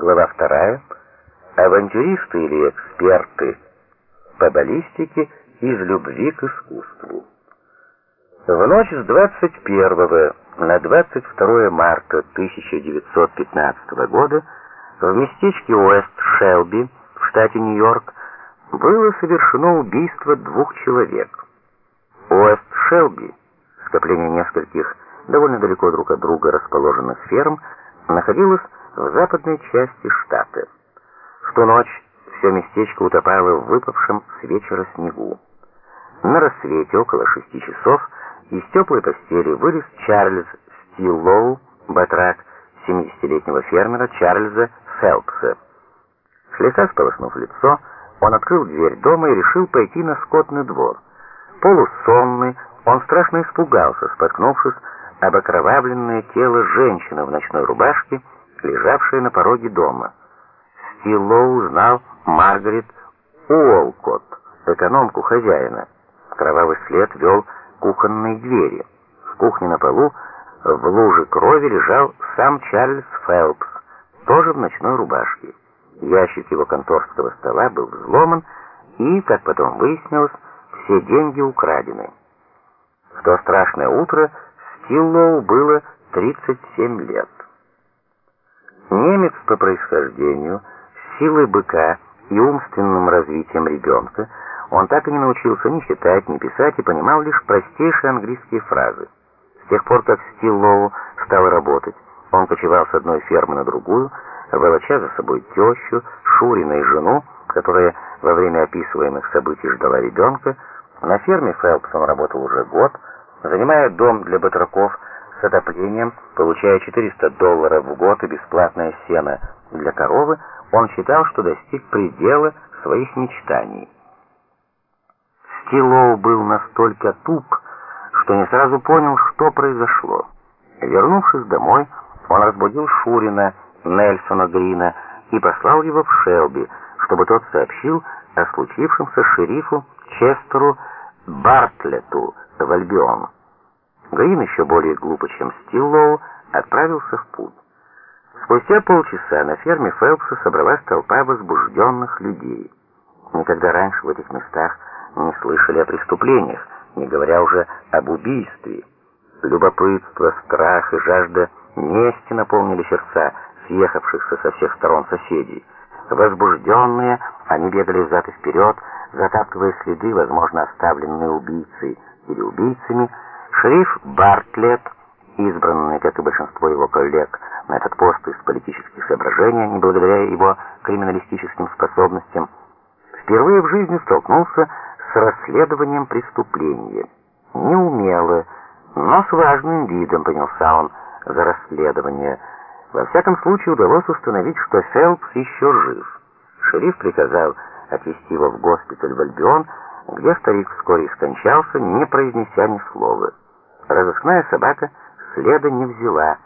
Глава вторая. Авантюристы или эксперты по баллистике из любви к искусству. В ночь с 21 на 22 марта 1915 года в местечке Уэст-Шелби в штате Нью-Йорк было совершено убийство двух человек. Уэст-Шелби, скопление нескольких довольно далеко друг от друга расположенных ферм, находилось в западной части штата. В ту ночь все местечко утопало в выпавшем с вечера снегу. На рассвете, около шести часов, из теплой постели вылез Чарльз Стиллоу, батрак 70-летнего фермера Чарльза Фелпса. Слегка сполоснув лицо, он открыл дверь дома и решил пойти на скотный двор. Полусонный, он страшно испугался, споткнувшись об окровавленное тело женщины в ночной рубашке, лежавшей на пороге дома. Стиллоу узнал Маргарет Уолкотт, экономку хозяина. Кровавый след вел к кухонной двери. В кухне на полу в луже крови лежал сам Чарльз Фелпс, тоже в ночной рубашке. Ящик его конторского стола был взломан, и, как потом выяснилось, все деньги украдены. В то страшное утро Стиллоу было 37 лет. Немец по происхождению, силой быка и умственным развитием ребенка, он так и не научился ни читать, ни писать и понимал лишь простейшие английские фразы. С тех пор, как Стиллоу стал работать, он кочевал с одной фермы на другую, волоча за собой тещу, Шурина и жену, которая во время описываемых событий ждала ребенка. На ферме Фелпс он работал уже год, занимая дом для батраков с отоплением, получая 400 долларов в год и бесплатное сено для коровы, он считал, что достиг предела своих мечтаний. Стилоу был настолько туп, что не сразу понял, что произошло. Вернувшись домой, он разбудил Шурина, Нельсона Грина и послал его в Шелби, чтобы тот сообщил о случившемся шерифу Честеру Бартлету в Альбион. Грин еще более глупо, чем Стиллоу, отправился в путь. Спустя полчаса на ферме Фелпса собралась толпа возбужденных людей. Никогда раньше в этих местах не слышали о преступлениях, не говоря уже об убийстве. Любопытство, страх и жажда мести наполнили сердца съехавшихся со всех сторон соседей. Возбужденные, они бегали взад и вперед, затаптывая следы, возможно, оставленные убийцей или убийцами. Шериф Бартлетт, избранный, как и большинство его коллег, на этот пост из политических соображений, не благодаря его криминалистическим способностям, впервые в жизни столкнулся с расследованием преступления. Неумело, но с важным видом принялся он за расследование. Во всяком случае удалось установить, что Фелпс еще жив. Шериф приказал отвезти его в госпиталь в Альбион, где старик вскоре скончался, не произнеся ни слова. Разыскная собака следа не взяла.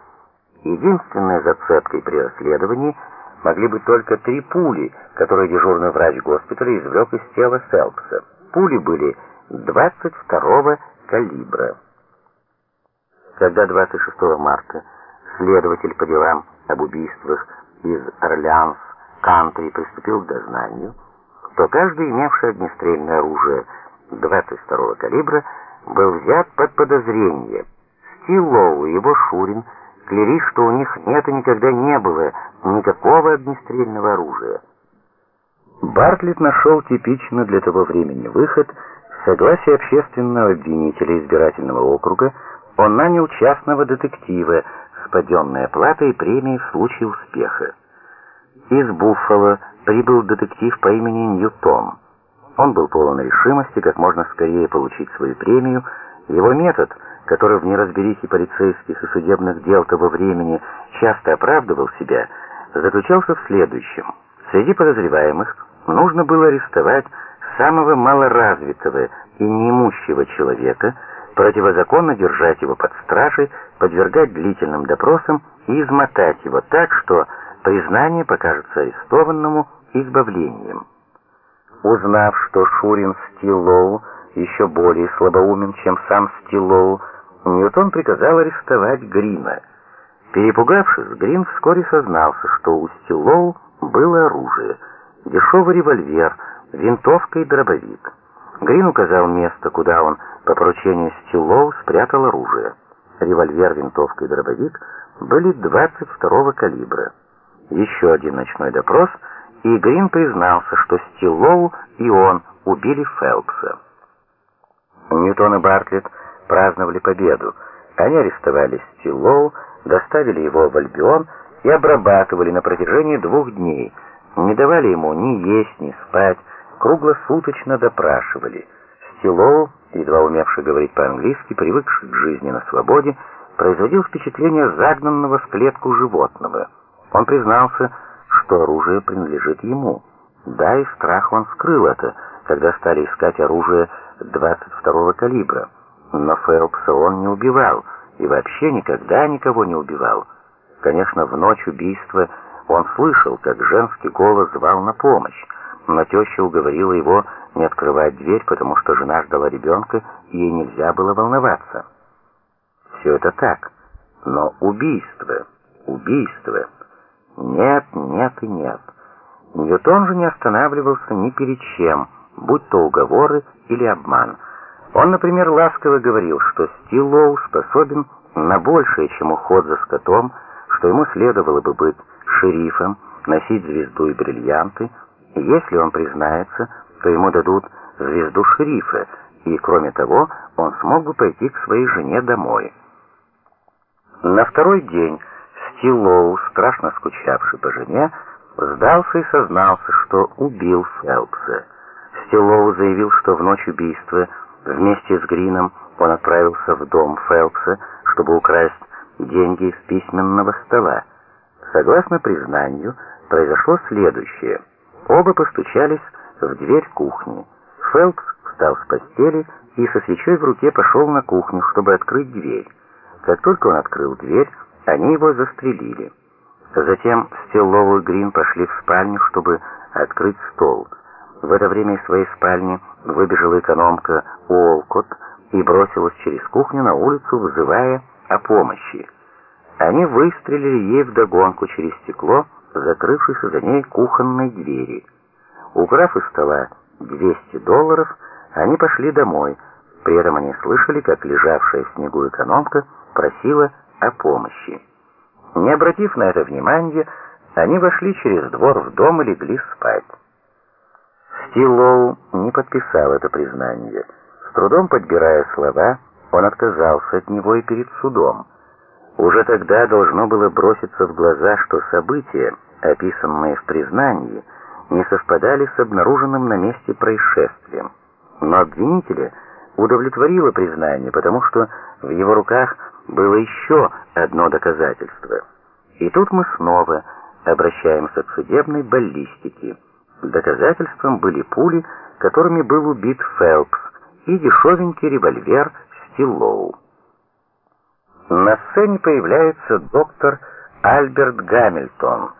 Единственной зацепкой при расследовании могли быть только три пули, которые дежурный врач госпиталя извлек из тела Фелпса. Пули были 22-го калибра. Когда 26 марта следователь по делам об убийствах из Орлеанс Кантри приступил к дознанию, то каждый, имевший огнестрельное оружие 22-го калибра, был взят под подозрение. Стиллоу и его Шурин клялись, что у них нет и никогда не было никакого огнестрельного оружия. Бартлетт нашел типично для того времени выход. В согласии общественного обвинителя избирательного округа он нанял частного детектива с паденной оплатой и премией в случае успеха. Из Буффало прибыл детектив по имени Ньютон. Он был полон решимости как можно скорее получить свою премию. Его метод, который в неразберихе полицейских и судебных дел того времени часто оправдывал себя, заключался в следующем. Среди подозреваемых нужно было арестовать самого малоразвитого и неимущего человека, противозаконно держать его под стражей, подвергать длительным допросам и измотать его так, что признание покажется арестованному избавлением. Узнав, что Шурин Стиллоу еще более слабоумен, чем сам Стиллоу, Ньютон приказал арестовать Грина. Перепугавшись, Грин вскоре сознался, что у Стиллоу было оружие, дешевый револьвер, винтовка и дробовик. Грин указал место, куда он по поручению Стиллоу спрятал оружие. Револьвер, винтовка и дробовик были 22-го калибра. Еще один ночной допрос, и Грин признался, что Стиллоу и он убили Фелпса. Ньютон и Бартлетт праздновали победу. Они арестовали Стиллоу, доставили его в Альбион и обрабатывали на протяжении двух дней. Не давали ему ни есть, ни спать, круглосуточно допрашивали. Стиллоу, едва умевший говорить по-английски, привыкший к жизни на свободе, производил впечатление загнанного в клетку животного. Он признался, что оружие принадлежит ему. Да, и страх он скрыл это, когда стали искать оружие 22-го калибра. Но Фелпса он не убивал, и вообще никогда никого не убивал. Конечно, в ночь убийства он слышал, как женский голос звал на помощь, но теща уговорила его не открывать дверь, потому что жена ждала ребенка, и ей нельзя было волноваться. Все это так, но убийство, убийство... Нет, нет и нет. Ньютон же не останавливался ни перед чем, будь то уговоры или обман. Он, например, ласково говорил, что Стиллоу способен на большее, чем уход за скотом, что ему следовало бы быть шерифом, носить звезду и бриллианты, и если он признается, то ему дадут звезду шерифа, и, кроме того, он смог бы пойти к своей жене домой. На второй день Стиллоу, страшно скучавший по жене, сдался и сознался, что убил Фелпса. Стиллоу заявил, что в ночь убийства Вместе с Грином он отправился в дом Фелпса, чтобы украсть деньги из письменного стола. Согласно признанию, произошло следующее. Оба постучались в дверь кухни. Фелпс встал с постели и со свечой в руке пошел на кухню, чтобы открыть дверь. Как только он открыл дверь, они его застрелили. Затем Стиллоу и Грин пошли в спальню, чтобы открыть стол. В это время из своей спальни выбежала экономка Уолкот и бросилась через кухню на улицу, вызывая о помощи. Они выстрелили ей вдогонку через стекло, закрывшись за ней кухонной двери. Украв из стола 200 долларов, они пошли домой. При этом они слышали, как лежавшая в снегу экономка просила о помощи. Не обратив на это внимания, они вошли через двор в дом и легли спать. Стиллоу не подписал это признание. С трудом подбирая слова, он отказался от него и перед судом. Уже тогда должно было броситься в глаза, что события, описанные в признании, не совпадали с обнаруженным на месте происшествием. Но обвинителя удовлетворило признание, потому что в его руках было еще одно доказательство. И тут мы снова обращаемся к судебной баллистике. Доказательством были пули, которыми был убит Фелпс, и дешевенький револьвер Стиллоу. На сцене появляется доктор Альберт Гамильтон,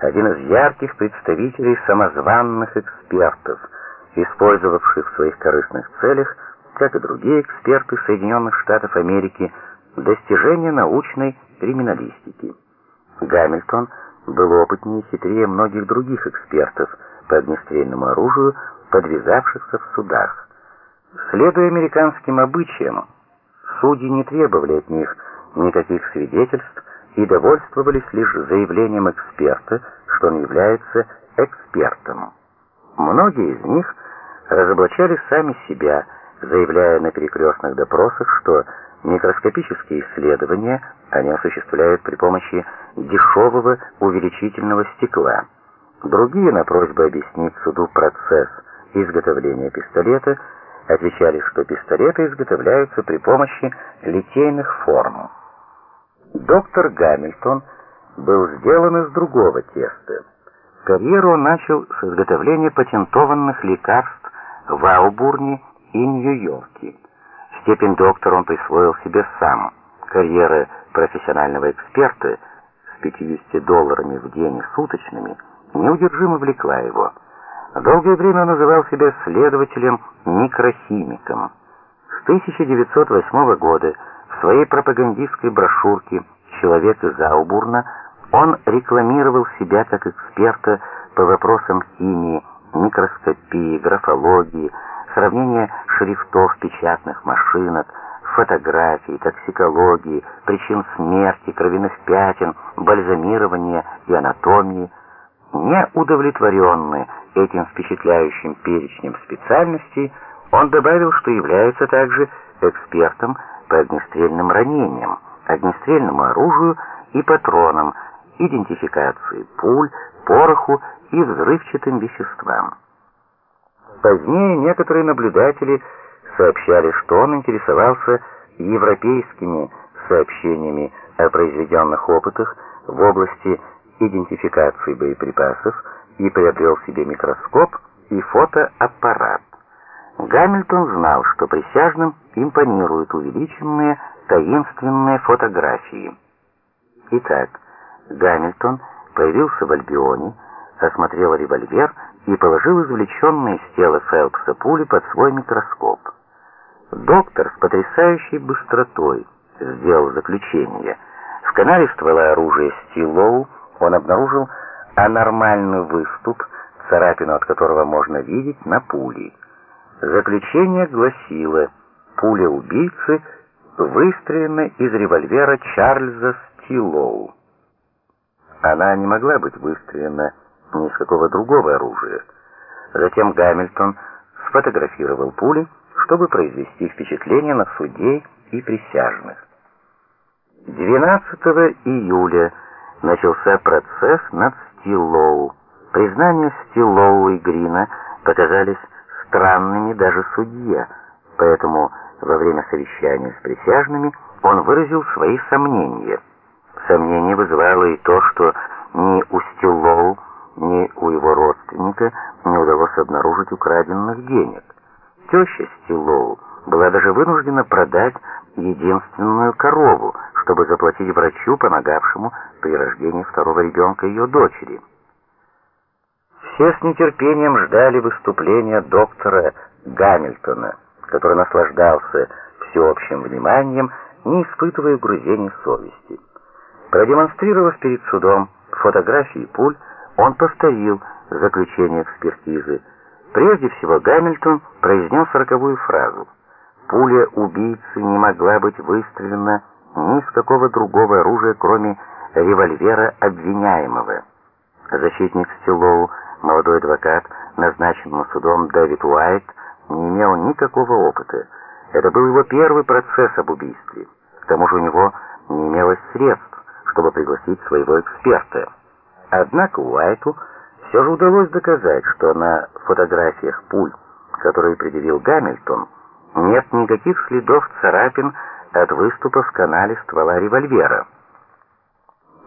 один из ярких представителей самозванных экспертов, использовавших в своих корыстных целях, как и другие эксперты Соединенных Штатов Америки, достижения научной криминалистики. Гамильтон был опытнее и хитрее многих других экспертов – по огнестрельному оружию, подвязавшихся в судах. Следуя американским обычаям, судьи не требовали от них никаких свидетельств и довольствовались лишь заявлением эксперта, что он является экспертом. Многие из них разоблачали сами себя, заявляя на перекрестных допросах, что микроскопические исследования они осуществляют при помощи дешевого увеличительного стекла. Другие на просьбу объяснить суду процесс изготовления пистолета отвечали, что пистолеты изготовляются при помощи литейных форм. Доктор Гамильтон был сделан из другого теста. Карьеру он начал с изготовления патентованных лекарств в Аубурне и Нью-Йорке. Степень доктора он присвоил себе сам. Карьера профессионального эксперта с 50 долларами в день суточными – неудержимо влекла его. Долгое время он называл себя следователем-микрохимиком. С 1908 года в своей пропагандистской брошюрке человек из Аубурна, он рекламировал себя как эксперта по вопросам химии, микроскопии, графологии, сравнения шрифтов печатных машинок, фотографии, токсикологии, причин смерти, кровяных пятен, бальзамирования и анатомии. Не удовлетворенный этим впечатляющим перечнем специальностей, он добавил, что является также экспертом по огнестрельным ранениям, огнестрельному оружию и патронам, идентификации пуль, пороху и взрывчатым веществам. Позднее некоторые наблюдатели сообщали, что он интересовался европейскими сообщениями о произведенных опытах в области идентификации боеприпасов и приобрел себе микроскоп и фотоаппарат. Гамильтон знал, что присяжным импонируют увеличенные таинственные фотографии. Итак, Гамильтон появился в Альбионе, осмотрел револьвер и положил извлеченные из тела Фелпса пули под свой микроскоп. Доктор с потрясающей быстротой сделал заключение. В канале ствола оружия Стилоу он обнаружил анормальный выступ, царапину от которого можно видеть на пуле. Заключение гласило, пуля убийцы выстрелена из револьвера Чарльза Стилоу. Она не могла быть выстрелена ни из какого другого оружия. Затем Гамильтон сфотографировал пули, чтобы произвести впечатление на судей и присяжных. 12 июля начался процесс над Стиллоу. Признания Стиллоу и Грина показались странными даже судье, поэтому во время совещания с присяжными он выразил свои сомнения. Сомнение вызывало и то, что ни у Стиллоу, ни у его родственника не удалось обнаружить украденных денег. Теща Стиллоу была даже вынуждена продать единственную корову, чтобы заплатить врачу, помогавшему при рождении второго ребенка ее дочери. Все с нетерпением ждали выступления доктора Гамильтона, который наслаждался всеобщим вниманием, не испытывая угрызений совести. Продемонстрировав перед судом фотографии пуль, он повторил заключение экспертизы. Прежде всего Гамильтон произнес роковую фразу. Пуля убийцы не могла быть выстрелена ни из какого другого оружия, кроме револьвера обвиняемого. Защитник Стиллоу, молодой адвокат, назначенный судом Дэвид Уайт, не имел никакого опыта. Это был его первый процесс об убийстве. К тому же у него не имелось средств, чтобы пригласить своего эксперта. Однако Уайту все же удалось доказать, что на фотографиях пуль, которые предъявил Гамильтон, нет никаких следов царапин от выступа в канале ствола револьвера.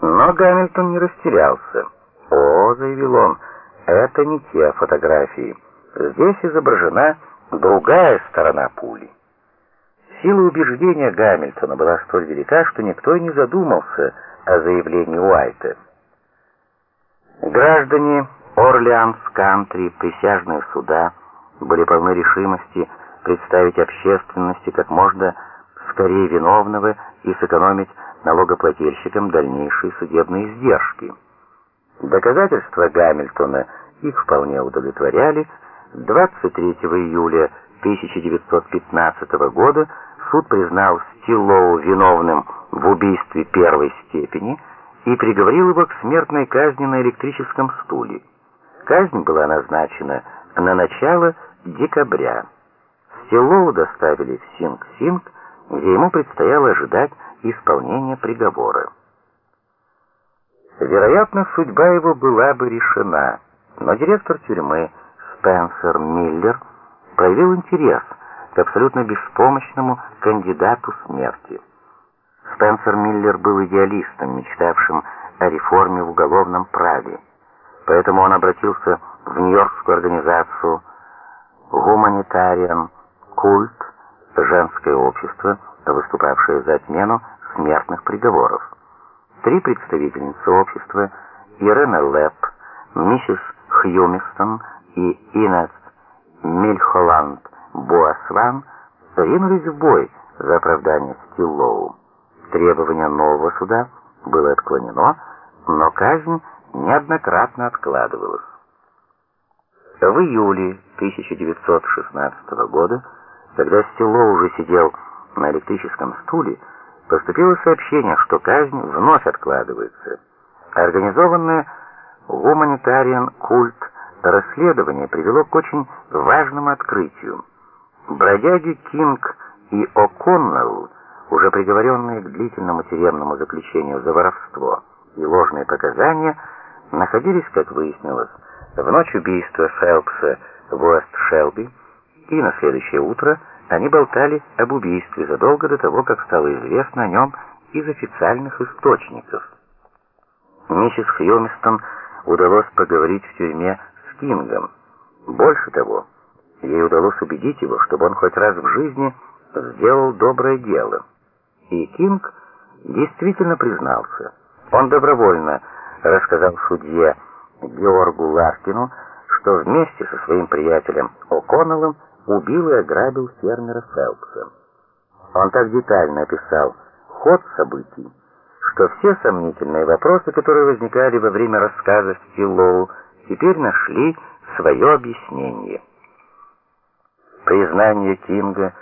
Но Гамильтон не растерялся. «О», — заявил он, — «это не те фотографии. Здесь изображена другая сторона пули». Сила убеждения Гамильтона была столь велика, что никто и не задумался о заявлении Уайта. Граждане Орлеанс-Кантри, присяжные суда, были полны решимости представить общественности как можно скорее виновного и сэкономить налогоплательщикам дальнейшие судебные издержки. Доказательства Гамильтона их вполне удовлетворяли. 23 июля 1915 года суд признал Стиллоу виновным в убийстве первой степени и приговорил его к смертной казни на электрическом стуле. Казнь была назначена на начало декабря. Стиллоу доставили в Синг-Синг, где ему предстояло ожидать исполнения приговора. Вероятно, судьба его была бы решена, но директор тюрьмы Спенсер Миллер проявил интерес к абсолютно беспомощному кандидату смерти. Спенсер Миллер был идеалистом, мечтавшим о реформе в уголовном праве. Поэтому он обратился в Нью-Йоркскую организацию «Гуманитариан Культ», женское общество, выступавшее за отмену смертных приговоров. Три представительницы общества, Ирена Лепп, миссис Хьюмистон и Инес Мильхоланд Буасван, ринулись в бой за оправдание Стиллоу. Требования нового суда было отклонено, но казнь неоднократно откладывалась. В июле 1916 года, когда Стелло уже сидел на электрическом стуле, поступило сообщение, что казнь вновь откладывается. Организованное гуманитариан культ расследование привело к очень важному открытию. Бродяги Кинг и О'Коннелл, уже приговоренные к длительному тюремному заключению за воровство и ложные показания, находились, как выяснилось, в ночь убийства Фелпса в Уэст-Шелби, и на следующее утро они болтали об убийстве задолго до того, как стало известно о нем из официальных источников. Миссис Хьюмистон удалось поговорить в тюрьме с Кингом. Больше того, ей удалось убедить его, чтобы он хоть раз в жизни сделал доброе дело. И Кинг действительно признался. Он добровольно рассказал судье Георгу Ларкину, что вместе со своим приятелем О'Коннеллом убил и ограбил фермера Фелпса. Он так детально описал ход событий, что все сомнительные вопросы, которые возникали во время рассказа Стиллоу, теперь нашли свое объяснение. Признание Кинга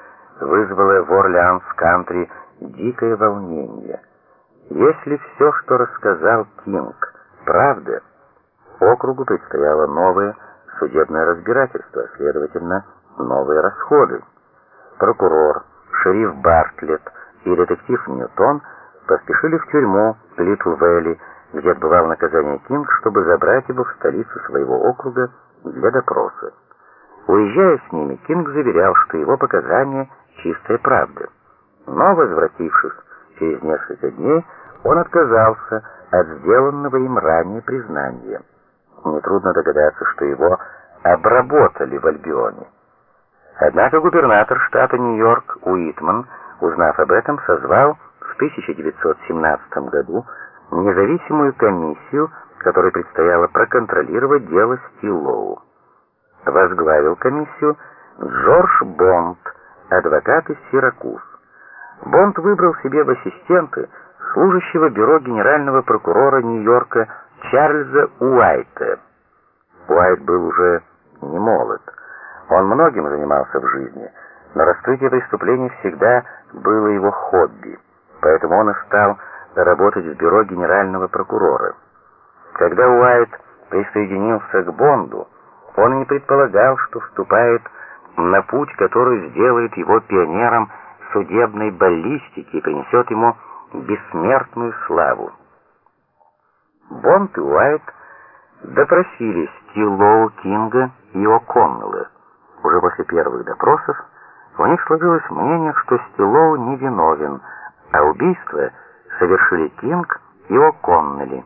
вызвало в Орлеанс-кантри дикое волнение. Если все, что рассказал Кинг, правда, округу предстояло новое судебное разбирательство, следовательно, новые расходы. Прокурор, шериф Бартлетт и детектив Ньютон поспешили в тюрьму Литл-Вэлли, где отбывал наказание Кинг, чтобы забрать его в столицу своего округа для допроса. Уезжая с ними, Кинг заверял, что его показания чистая правда. Но, возвратившись через несколько дней, он отказался от сделанного им ранее признания. Нетрудно догадаться, что его обработали в Альбионе. Однако губернатор штата Нью-Йорк Уитман, узнав об этом, созвал в 1917 году независимую комиссию, которой предстояло проконтролировать дело Стиллоу. Возглавил комиссию Джордж Бонд, адвокат из Сиракуз. Бонд выбрал себе в ассистенты служащего бюро генерального прокурора Нью-Йорка Чарльза Уайта. Уайт был уже не молод. Он многим занимался в жизни, но раскрытие преступлений всегда было его хобби, поэтому он и стал работать в бюро генерального прокурора. Когда Уайт присоединился к Бонду, он не предполагал, что вступает на путь, который сделает его пионером судебной баллистики и принесет ему бессмертную славу. Бонд и Уайт допросили Стиллоу, Кинга и О'Коннелла. Уже после первых допросов у них сложилось мнение, что Стиллоу невиновен, а убийство совершили Кинг и О'Коннелли.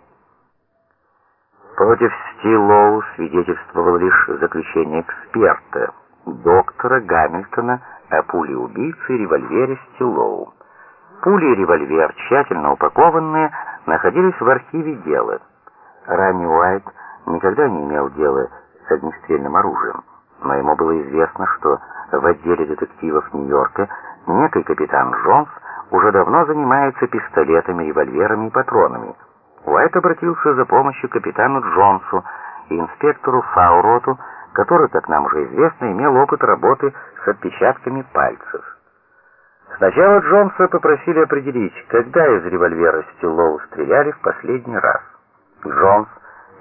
Против Стиллоу свидетельствовало лишь заключение эксперта, доктора Гамильтона, о пуле убийцы и револьвере Стиллоу. Пули и револьвер, тщательно упакованные, находились в архиве дела. Ранний Уайт никогда не имел дела с огнестрельным оружием, но ему было известно, что в отделе детективов Нью-Йорка некий капитан Джонс уже давно занимается пистолетами, револьверами и патронами. Уайт обратился за помощью капитану Джонсу и инспектору Фауроту, который, как нам уже известно, имел опыт работы с отпечатками пальцев. Сначала Джонса попросили определить, когда из револьвера Стиллоу стреляли в последний раз. Джонс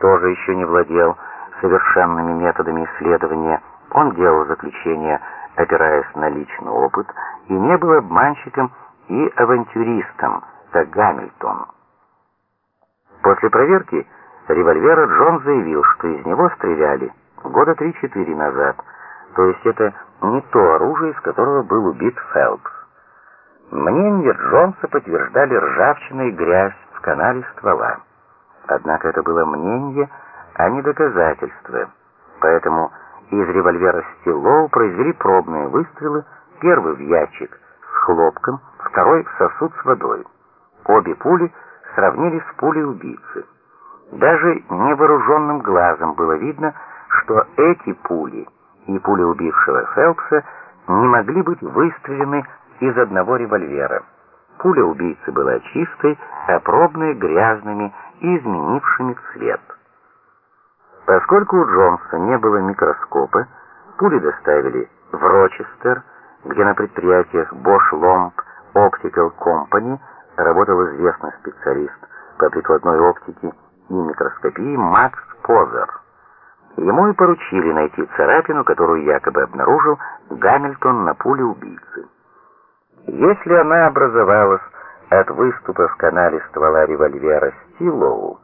тоже еще не владел совершенными методами исследования. Он делал заключение, опираясь на личный опыт, и не был обманщиком и авантюристом, как Гамильтон. После проверки револьвера Джон заявил, что из него стреляли года 3-4 назад, то есть это не то оружие, из которого был убит Фелпс. Мнение Джонса подтверждали ржавчина и грязь в канале ствола. Однако это было мнение, а не доказательство. Поэтому из револьвера Стиллоу произвели пробные выстрелы, первый в ящик с хлопком, второй в сосуд с водой. Обе пули сравнили с пулей убийцы. Даже невооруженным глазом было видно, что эти пули и пули убившего Фелпса не могли быть выстрелены из одного револьвера. Пуля убийцы была чистой, а пробные грязными и изменившими цвет. Поскольку у Джонса не было микроскопа, пули доставили в Рочестер, где на предприятиях Bosch Lomb Optical Company работал известный специалист по прикладной оптике и микроскопии Макс Позер. Ему и поручили найти царапину, которую якобы обнаружил Гамильтон на пуле убийцы. Если она образовалась от выступа в канале ствола револьвера Стилоу,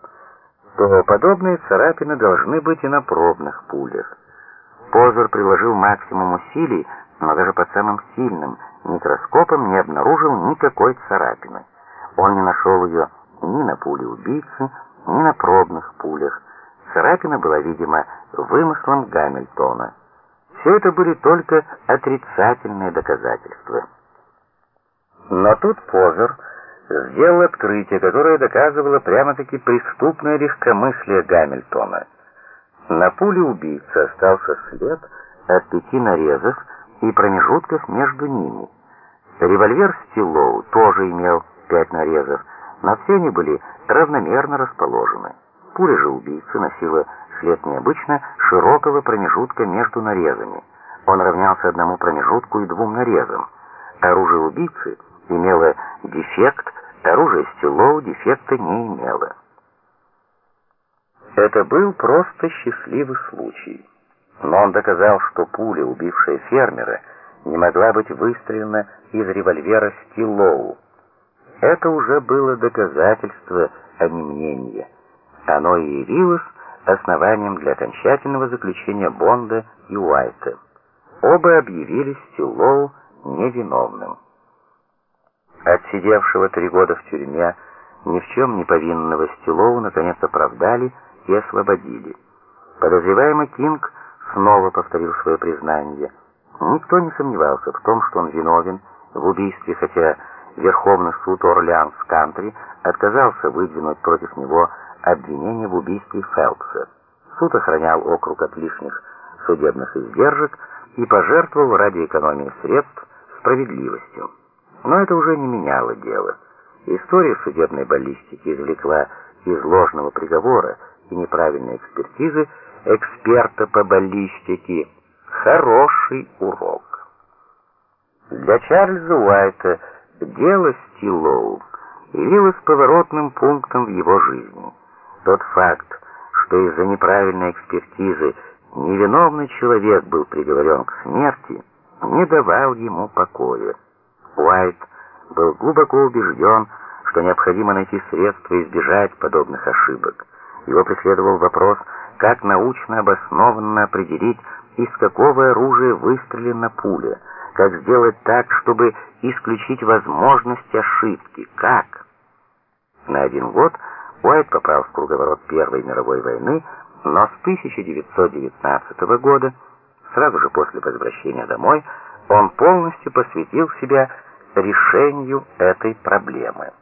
то подобные царапины должны быть и на пробных пулях. Позер приложил максимум усилий, но даже под самым сильным микроскопом не обнаружил никакой царапины. Он не нашел ее ни на пуле убийцы, ни на пробных пулях. Царапина была, видимо, вымыслом Гамильтона. Все это были только отрицательные доказательства. Но тут Позер сделал открытие, которое доказывало прямо-таки преступное легкомыслие Гамильтона. На пуле убийцы остался след от пяти нарезов и промежутков между ними. Револьвер Стиллоу тоже имел пять нарезов, но все они были равномерно расположены. Пуля же убийцы носила след необычно широкого промежутка между нарезами. Он равнялся одному промежутку и двум нарезам. Оружие убийцы имело дефект, оружие Стиллоу дефекта не имело. Это был просто счастливый случай. Но он доказал, что пуля, убившая фермера, не могла быть выстрелена из револьвера Стиллоу. Это уже было доказательство, а не мнение. Оно и явилось основанием для окончательного заключения Бонда и Уайта. Оба объявили Стиллоу невиновным. Отсидевшего три года в тюрьме, ни в чем не повинного Стиллоу наконец оправдали и освободили. Подозреваемый Кинг снова повторил свое признание. Никто не сомневался в том, что он виновен в убийстве, хотя Верховный суд Орлеанс-Кантри отказался выдвинуть против него обвинение в убийстве Фелпса. Суд охранял округ от лишних судебных издержек и пожертвовал ради экономии средств справедливостью. Но это уже не меняло дело. История судебной баллистики извлекла из ложного приговора и неправильной экспертизы эксперта по баллистике хороший урок. Для Чарльза Уайта дело Стиллоу явилось поворотным пунктом в его жизни. Тот факт, что из-за неправильной экспертизы невиновный человек был приговорен к смерти, не давал ему покоя. Уайт был глубоко убежден, что необходимо найти средства избежать подобных ошибок. Его преследовал вопрос, как научно обоснованно определить, из какого оружия выстрелена пуля, как сделать так, чтобы исключить возможность ошибки, как. На один год Уайт попал в круговорот Первой мировой войны, но с 1919 года, сразу же после возвращения домой, он полностью посвятил себя решению этой проблемы.